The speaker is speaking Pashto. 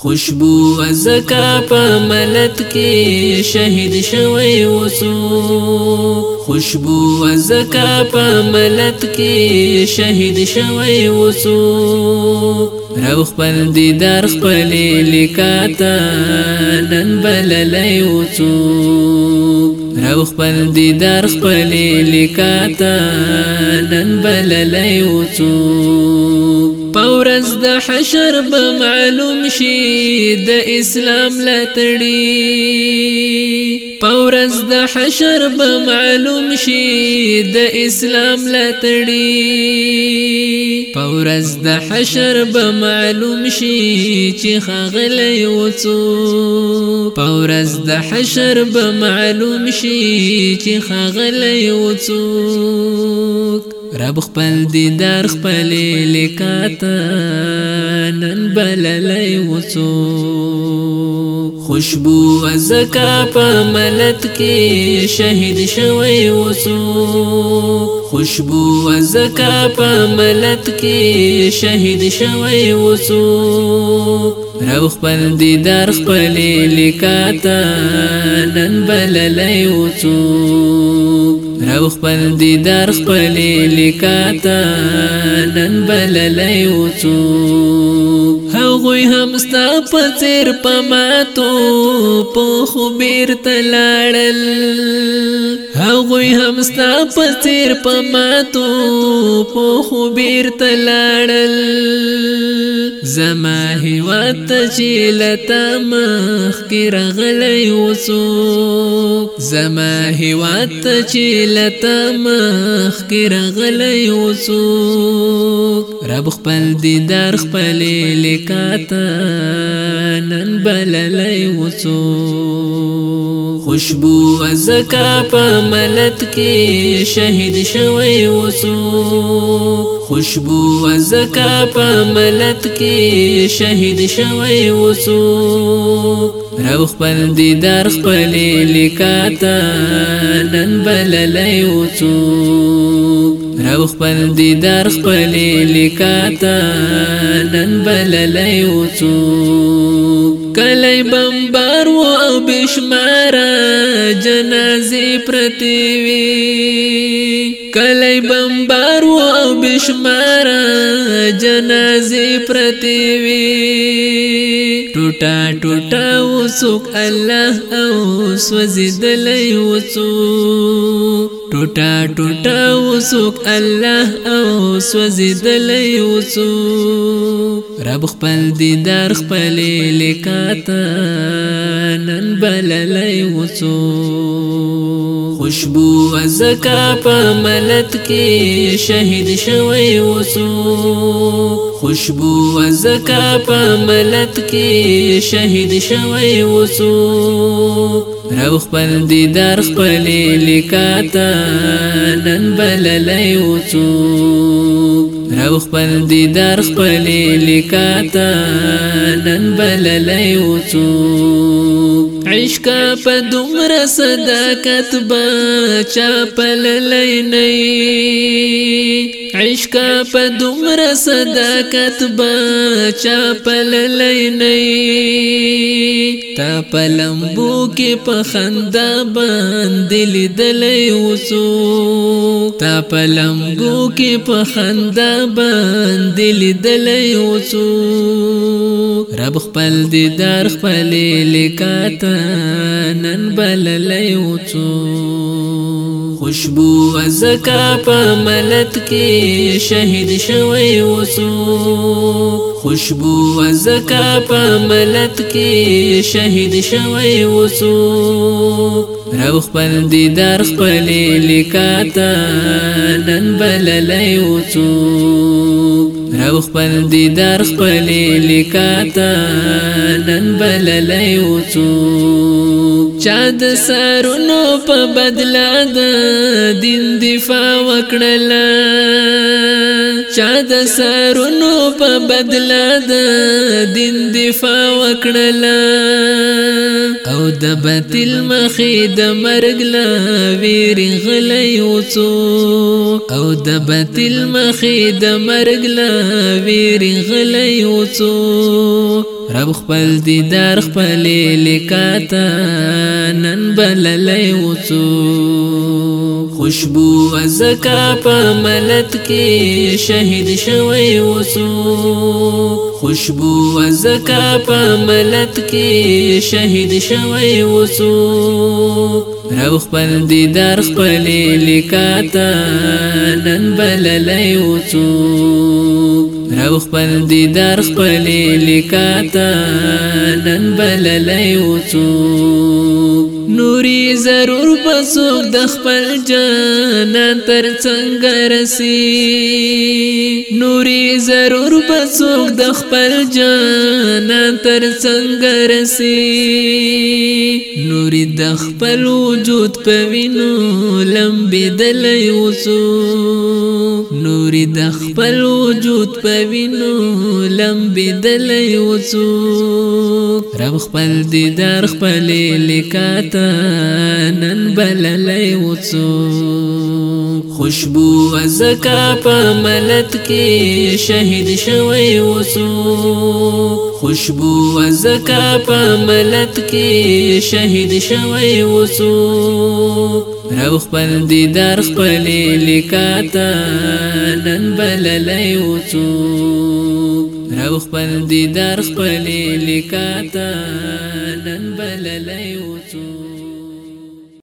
خوشبو ازکا په ملت کې شهید شوی وسو خوشبو ازکا په ملت کې شهید شوی وسو رو خپل دیدار خپل لیکاتا نن بللای وسو رو خپل دیدار خپل لیکاتا نن بللای وسو پورز د حشر به معلوم شي د اسلام لتړي پورز د حشر به معلوم شي د اسلام لتړي پورز د حشر به معلوم شي چې خغلې وڅو پورز د حشر به معلوم شي چې خغلې وڅوک رب خپل دیدار خپل لیکات نن بللای وسو خوشبو ازکا په ملت کې شهید شوی وسو خوشبو ازکا په ملت کې شهید شوی وسو رو خپل دیدار خپل لیکات نن بللای وسو او خپل دیدار خپل لیکاتا نن بللای وڅو هغوی هم ستا په تیر پماتو په خو بیر تلاړل هغوی هم ستا په تیر په ماتو په خو بیرته لاړل زما هیواد ته چې له تا مخکې راغلی وڅوک زما هیواد ته چې له تا مخکې راغلی وڅوک رب خپل دیندار خپلې لیکاته نن بللی وڅوک خوشبو زکا په ملت کې شهید شوی وسو خوشبو زکا په ملت کې شهید شوی وسو رو خپل دیدار خپل لیکاتا نن بللای وسو رو خپل دیدار خپل لیکاتا نن بللای وسو کله بمبار و بشمار جنازې پرتې وي کلی بمبار و او بشمار جنازې پرتې وي ټوټه ټوټه وسوک الله او سوزیدلې وڅوک ټوټه ټوټه وسوک الله او سوزیدل وسوک رب خپل دیدار خپل لیکات نن بللای وسوک خوشبو زکا په ملت کې شهید شوی وسو خوشبو زکا په ملت کې شهید شوی وسو رو خپل دیدار خپل لیکاتا نن بللی وسو رو خپل دیدار خپل لیکاتا نن بللی وسو عشق په دومره صداقت بچا پللې نه عشق په دومره صداقت بچا پللې نه تا پلمبو کې په خندا باندې لیدلې وسو تا پلمبو کې په خندا باندې لیدلې وسو رب خپل دې در خپل لیکاته نن بللې وسو خوشبو ازکا په ملت کې شهید شوی وسو خوشبو ازکا په ملت کې شهید شوی وسو رو خپل دیدار خپل لیکاتا نن بللی وسو رو خپل دیدار خپل لیکاتا نن بللی وسو چا د سارونو په بدلا د دین دفاع وکړل چا د سارونو په بدلا د دین دفاع وکړل او د باطل مخې د مرګ لا ویری غلې وڅو او د باطل مخې د مرګ لا ویری غلې وڅو رب خپل دیدار خپل لیکاتا نن بللی وڅو خوشبو ازکا په ملت کې شهید شوی وڅو خوشبو ازکا په ملت کې شهید شوی وڅو رب خپل دیدار خپل لیکاتا نن بللی وڅو او خپل دیدار خپل لیکاتا نن بل لای ګوري ضرور بسوک د خپل جانان تر څنګه رسی نوري ضرور بسوک د خپل جانان تر څنګه رسی نوري د خپل وجود په وینو لمبي دلې وسو نوري د خپل وجود په وینو لمبي دلې وسو رب خپل دي در خپل لیکاته نن بللی وڅو خوشبو زکا په ملت کې شهید شوی وڅو خوشبو زکا په ملت کې شهید شوی وڅو رو خپل دیدار خپل لیکاته نن بللی وڅو رو خپل دیدار خپل لیکاته نن بللی وڅو